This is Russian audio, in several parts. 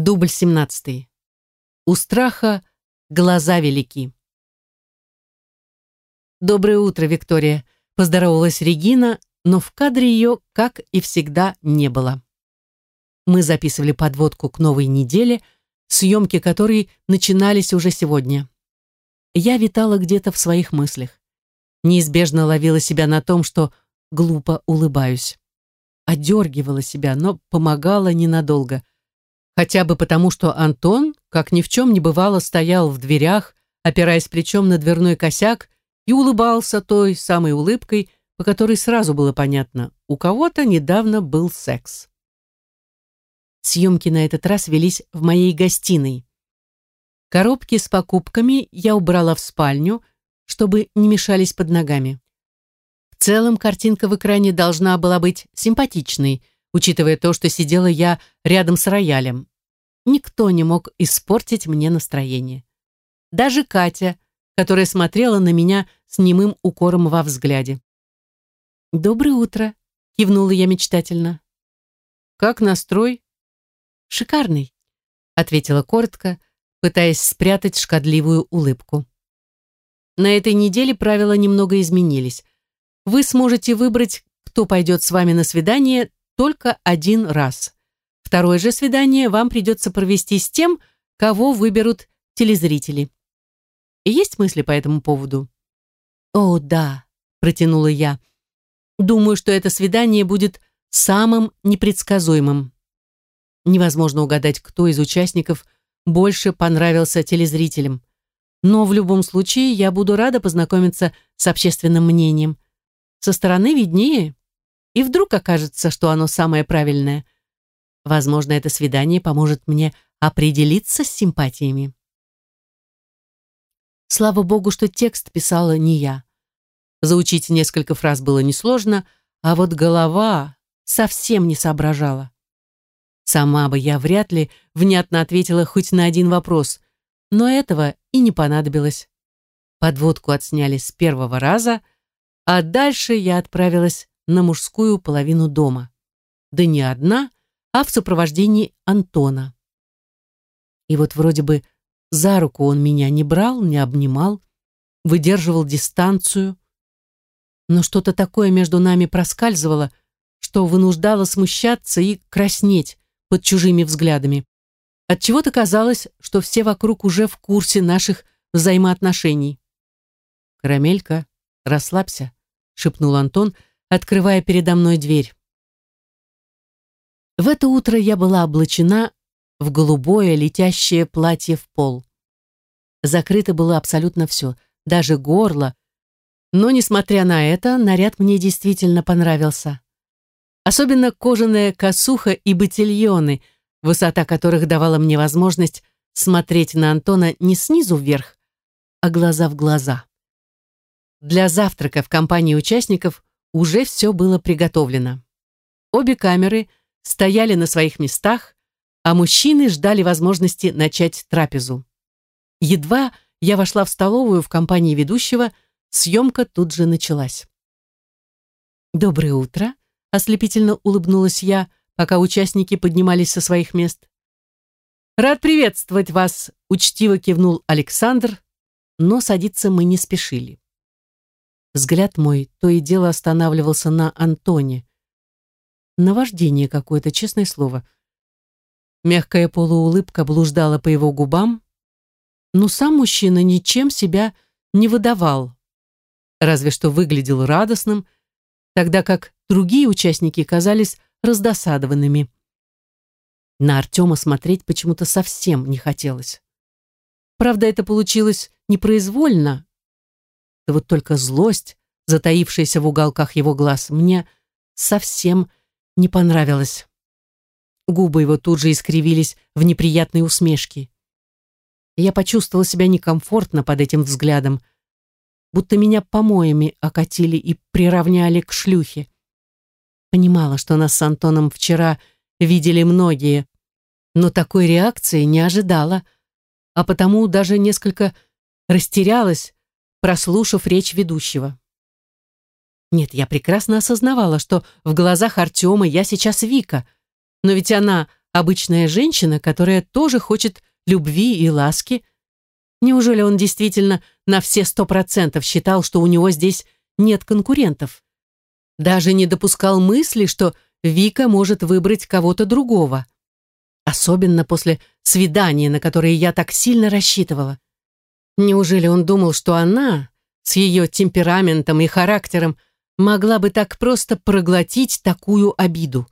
Дубль 17. У страха глаза велики. «Доброе утро, Виктория», — поздоровалась Регина, но в кадре ее, как и всегда, не было. Мы записывали подводку к новой неделе, съемки которой начинались уже сегодня. Я витала где-то в своих мыслях. Неизбежно ловила себя на том, что глупо улыбаюсь. Одергивала себя, но помогала ненадолго — Хотя бы потому, что Антон, как ни в чем не бывало, стоял в дверях, опираясь плечом на дверной косяк и улыбался той самой улыбкой, по которой сразу было понятно, у кого-то недавно был секс. Съемки на этот раз велись в моей гостиной. Коробки с покупками я убрала в спальню, чтобы не мешались под ногами. В целом картинка в экране должна была быть симпатичной, учитывая то, что сидела я рядом с роялем. Никто не мог испортить мне настроение. Даже Катя, которая смотрела на меня с немым укором во взгляде. «Доброе утро», — кивнула я мечтательно. «Как настрой?» «Шикарный», — ответила коротко, пытаясь спрятать шкодливую улыбку. На этой неделе правила немного изменились. Вы сможете выбрать, кто пойдет с вами на свидание только один раз. Второе же свидание вам придется провести с тем, кого выберут телезрители. Есть мысли по этому поводу? О, да, протянула я. Думаю, что это свидание будет самым непредсказуемым. Невозможно угадать, кто из участников больше понравился телезрителям. Но в любом случае я буду рада познакомиться с общественным мнением. Со стороны виднее. И вдруг окажется, что оно самое правильное – Возможно, это свидание поможет мне определиться с симпатиями. Слава богу, что текст писала не я. Заучить несколько фраз было несложно, а вот голова совсем не соображала. Сама бы я вряд ли внятно ответила хоть на один вопрос, но этого и не понадобилось. Подводку отсняли с первого раза, а дальше я отправилась на мужскую половину дома. Да не одна, а в сопровождении Антона. И вот вроде бы за руку он меня не брал, не обнимал, выдерживал дистанцию, но что-то такое между нами проскальзывало, что вынуждало смущаться и краснеть под чужими взглядами. Отчего-то казалось, что все вокруг уже в курсе наших взаимоотношений. «Карамелька, расслабься», — шепнул Антон, открывая передо мной дверь. В это утро я была облачена в голубое летящее платье в пол. Закрыто было абсолютно все, даже горло. Но, несмотря на это, наряд мне действительно понравился. Особенно кожаная косуха и ботильоны, высота которых давала мне возможность смотреть на Антона не снизу вверх, а глаза в глаза. Для завтрака в компании участников уже все было приготовлено. Обе камеры стояли на своих местах, а мужчины ждали возможности начать трапезу. Едва я вошла в столовую в компании ведущего, съемка тут же началась. «Доброе утро», — ослепительно улыбнулась я, пока участники поднимались со своих мест. «Рад приветствовать вас», — учтиво кивнул Александр, но садиться мы не спешили. Взгляд мой то и дело останавливался на Антоне. Наваждение какое-то, честное слово. Мягкая полуулыбка блуждала по его губам, но сам мужчина ничем себя не выдавал, разве что выглядел радостным, тогда как другие участники казались раздосадованными. На Артема смотреть почему-то совсем не хотелось. Правда, это получилось непроизвольно. Да вот только злость, затаившаяся в уголках его глаз, мне совсем не понравилось. Губы его тут же искривились в неприятной усмешке. Я почувствовала себя некомфортно под этим взглядом, будто меня помоями окатили и приравняли к шлюхе. Понимала, что нас с Антоном вчера видели многие, но такой реакции не ожидала, а потому даже несколько растерялась, прослушав речь ведущего. Нет, я прекрасно осознавала, что в глазах Артема я сейчас Вика, но ведь она обычная женщина, которая тоже хочет любви и ласки. Неужели он действительно на все сто процентов считал, что у него здесь нет конкурентов? Даже не допускал мысли, что Вика может выбрать кого-то другого. Особенно после свидания, на которое я так сильно рассчитывала. Неужели он думал, что она, с ее темпераментом и характером, могла бы так просто проглотить такую обиду?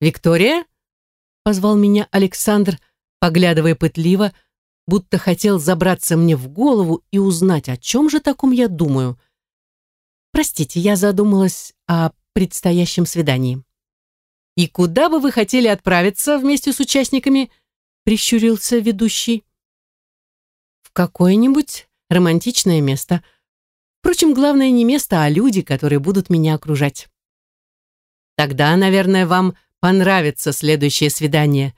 «Виктория?» — позвал меня Александр, поглядывая пытливо, будто хотел забраться мне в голову и узнать, о чем же таком я думаю. Простите, я задумалась о предстоящем свидании. «И куда бы вы хотели отправиться вместе с участниками?» — прищурился ведущий. «В какое-нибудь романтичное место. Впрочем, главное не место, а люди, которые будут меня окружать. Тогда, наверное, вам понравится следующее свидание.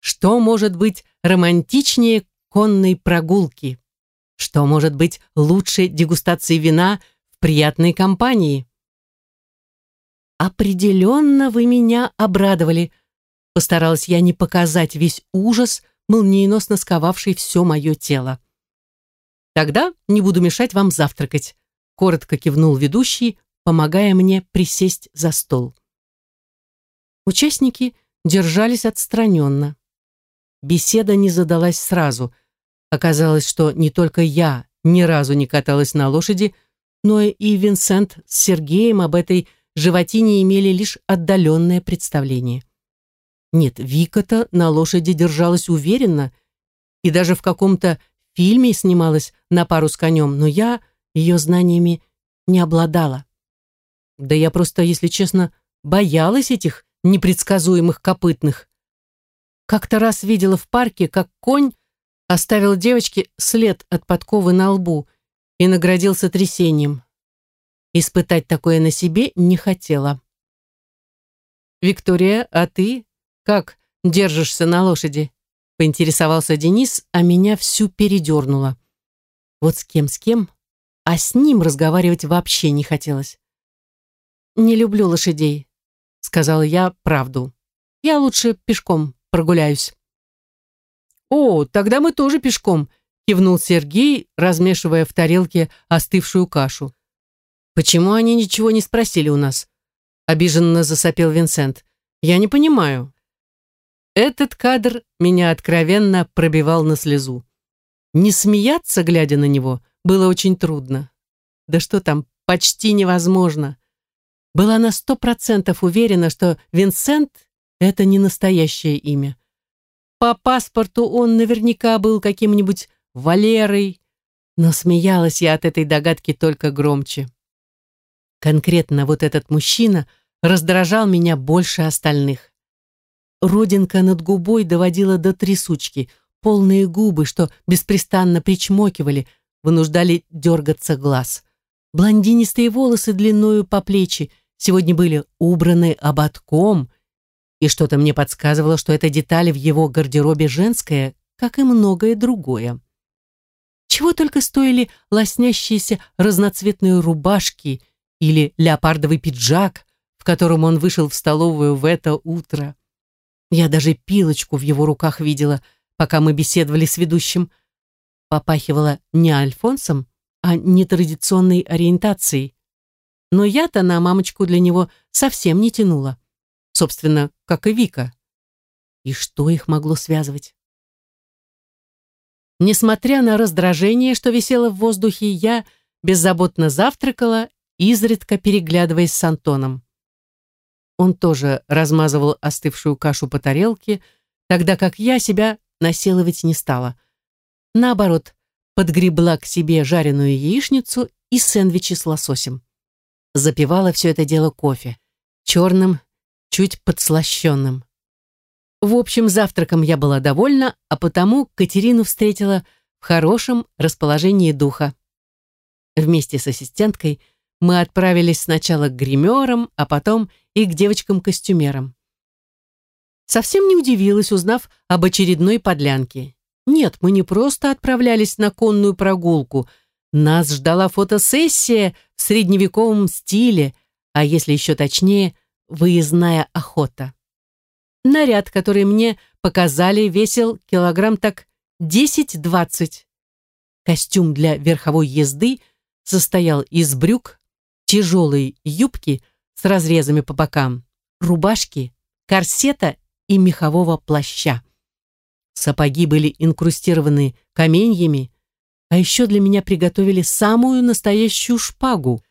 Что может быть романтичнее конной прогулки? Что может быть лучше дегустации вина в приятной компании? «Определенно вы меня обрадовали», — постаралась я не показать весь ужас, молниеносно сковавший все мое тело. «Тогда не буду мешать вам завтракать», — коротко кивнул ведущий, помогая мне присесть за стол. Участники держались отстраненно. Беседа не задалась сразу. Оказалось, что не только я ни разу не каталась на лошади, но и Винсент с Сергеем об этой животине имели лишь отдаленное представление. Нет, Вика-то на лошади держалась уверенно и даже в каком-то фильме снималась на пару с конем, но я ее знаниями не обладала. Да я просто, если честно, боялась этих непредсказуемых копытных. Как-то раз видела в парке, как конь оставил девочке след от подковы на лбу и наградил сотрясением. Испытать такое на себе не хотела. «Виктория, а ты как держишься на лошади?» Поинтересовался Денис, а меня всю передернуло. Вот с кем, с кем, а с ним разговаривать вообще не хотелось. «Не люблю лошадей», — сказала я правду. «Я лучше пешком прогуляюсь». «О, тогда мы тоже пешком», — кивнул Сергей, размешивая в тарелке остывшую кашу. «Почему они ничего не спросили у нас?» — обиженно засопел Винсент. «Я не понимаю». Этот кадр меня откровенно пробивал на слезу. Не смеяться, глядя на него, было очень трудно. Да что там, почти невозможно. Была на сто процентов уверена, что Винсент — это не настоящее имя. По паспорту он наверняка был каким-нибудь Валерой, но смеялась я от этой догадки только громче. Конкретно вот этот мужчина раздражал меня больше остальных. Родинка над губой доводила до трясучки, полные губы, что беспрестанно причмокивали, вынуждали дергаться глаз. Блондинистые волосы длиною по плечи сегодня были убраны ободком, и что-то мне подсказывало, что эта деталь в его гардеробе женская, как и многое другое. Чего только стоили лоснящиеся разноцветные рубашки или леопардовый пиджак, в котором он вышел в столовую в это утро. Я даже пилочку в его руках видела, пока мы беседовали с ведущим. Попахивала не Альфонсом, а нетрадиционной ориентацией. Но я-то на мамочку для него совсем не тянула. Собственно, как и Вика. И что их могло связывать? Несмотря на раздражение, что висело в воздухе, я беззаботно завтракала, изредка переглядываясь с Антоном. Он тоже размазывал остывшую кашу по тарелке, тогда как я себя насиловать не стала. Наоборот, подгребла к себе жареную яичницу и сэндвичи с лососем. Запивала все это дело кофе. Черным, чуть подслащенным. В общем, завтраком я была довольна, а потому Катерину встретила в хорошем расположении духа. Вместе с ассистенткой мы отправились сначала к гримерам, а потом и к девочкам-костюмерам. Совсем не удивилась, узнав об очередной подлянке. Нет, мы не просто отправлялись на конную прогулку. Нас ждала фотосессия в средневековом стиле, а если еще точнее, выездная охота. наряд, который мне показали, весил килограмм так 10-20. Костюм для верховой езды состоял из брюк, тяжелой юбки с разрезами по бокам, рубашки, корсета и мехового плаща. Сапоги были инкрустированы каменьями, а еще для меня приготовили самую настоящую шпагу.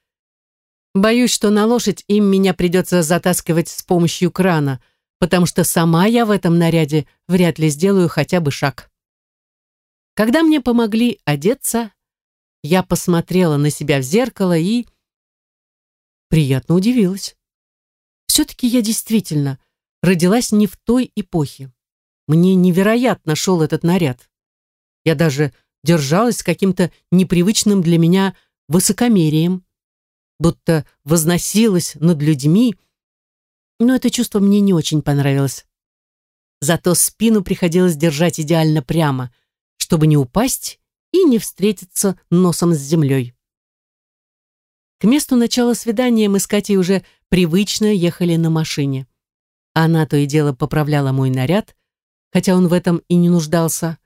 Боюсь, что на лошадь им меня придется затаскивать с помощью крана, потому что сама я в этом наряде вряд ли сделаю хотя бы шаг. Когда мне помогли одеться, я посмотрела на себя в зеркало и приятно удивилась. Все-таки я действительно родилась не в той эпохе. Мне невероятно шел этот наряд. Я даже держалась с каким-то непривычным для меня высокомерием, будто возносилась над людьми, но это чувство мне не очень понравилось. Зато спину приходилось держать идеально прямо, чтобы не упасть и не встретиться носом с землей. К месту начала свидания мы с Катей уже привычно ехали на машине. Она то и дело поправляла мой наряд, хотя он в этом и не нуждался.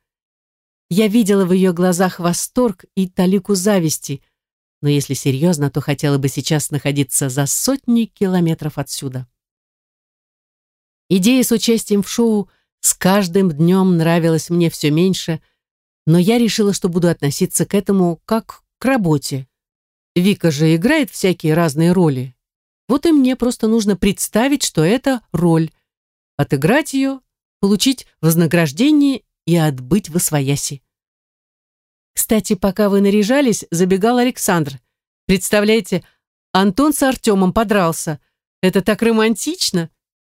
Я видела в ее глазах восторг и талику зависти, но если серьезно, то хотела бы сейчас находиться за сотни километров отсюда. Идея с участием в шоу с каждым днем нравилась мне все меньше, но я решила, что буду относиться к этому как к работе. Вика же играет всякие разные роли. Вот и мне просто нужно представить, что это роль, отыграть ее, получить вознаграждение и отбыть в освояси. Кстати, пока вы наряжались, забегал Александр. Представляете, Антон с Артемом подрался. Это так романтично,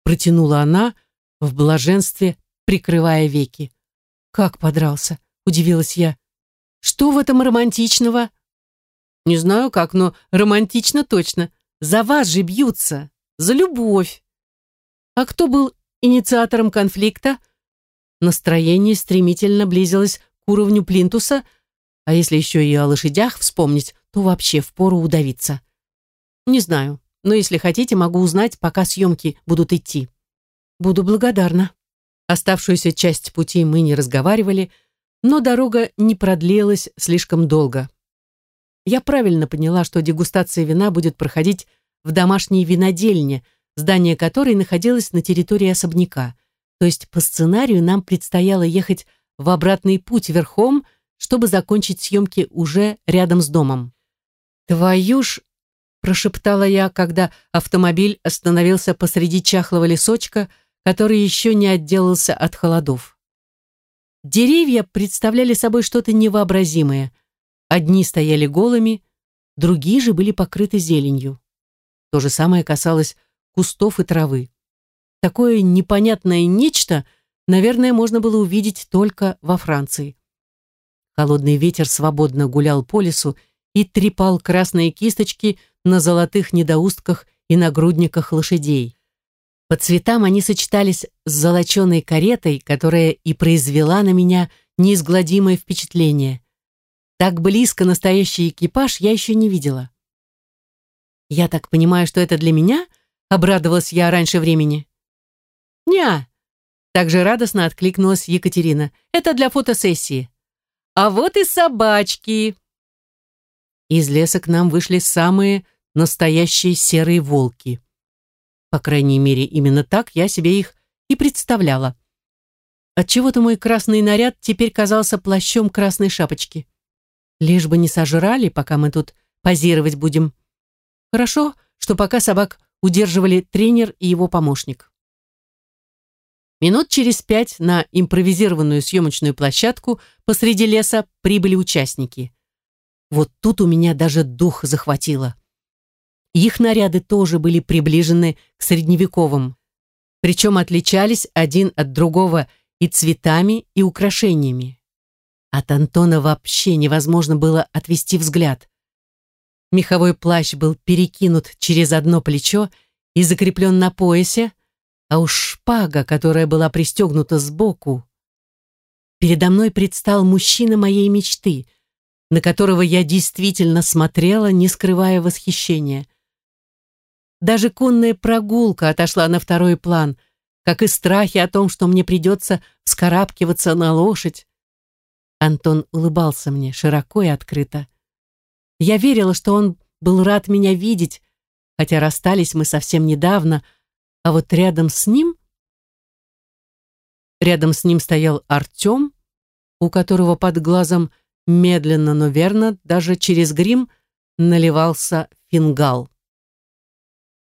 протянула она в блаженстве, прикрывая веки. Как подрался? удивилась я. Что в этом романтичного? Не знаю как, но романтично точно. За вас же бьются, за любовь. А кто был инициатором конфликта? Настроение стремительно близилось к уровню плинтуса, а если еще и о лошадях вспомнить, то вообще впору удавиться. Не знаю, но если хотите, могу узнать, пока съемки будут идти. Буду благодарна. Оставшуюся часть пути мы не разговаривали, но дорога не продлилась слишком долго. Я правильно поняла, что дегустация вина будет проходить в домашней винодельне, здание которой находилось на территории особняка. То есть по сценарию нам предстояло ехать в обратный путь верхом, чтобы закончить съемки уже рядом с домом. «Твою ж!» – прошептала я, когда автомобиль остановился посреди чахлого лесочка, который еще не отделался от холодов. Деревья представляли собой что-то невообразимое. Одни стояли голыми, другие же были покрыты зеленью. То же самое касалось кустов и травы. Такое непонятное нечто, наверное, можно было увидеть только во Франции. Холодный ветер свободно гулял по лесу и трепал красные кисточки на золотых недоустках и нагрудниках лошадей. По цветам они сочетались с золоченой каретой, которая и произвела на меня неизгладимое впечатление. Так близко настоящий экипаж я еще не видела. «Я так понимаю, что это для меня?» — обрадовалась я раньше времени. «Ня!» — также радостно откликнулась Екатерина. «Это для фотосессии». А вот и собачки. Из леса к нам вышли самые настоящие серые волки. По крайней мере, именно так я себе их и представляла. Отчего-то мой красный наряд теперь казался плащом красной шапочки. Лишь бы не сожрали, пока мы тут позировать будем. Хорошо, что пока собак удерживали тренер и его помощник. Минут через пять на импровизированную съемочную площадку посреди леса прибыли участники. Вот тут у меня даже дух захватило. Их наряды тоже были приближены к средневековым, причем отличались один от другого и цветами, и украшениями. От Антона вообще невозможно было отвести взгляд. Меховой плащ был перекинут через одно плечо и закреплен на поясе, а уж шпага, которая была пристегнута сбоку. Передо мной предстал мужчина моей мечты, на которого я действительно смотрела, не скрывая восхищения. Даже конная прогулка отошла на второй план, как и страхи о том, что мне придется вскарабкиваться на лошадь. Антон улыбался мне широко и открыто. Я верила, что он был рад меня видеть, хотя расстались мы совсем недавно, а вот рядом с ним... Рядом с ним стоял Артем, у которого под глазом медленно, но верно, даже через грим наливался фингал.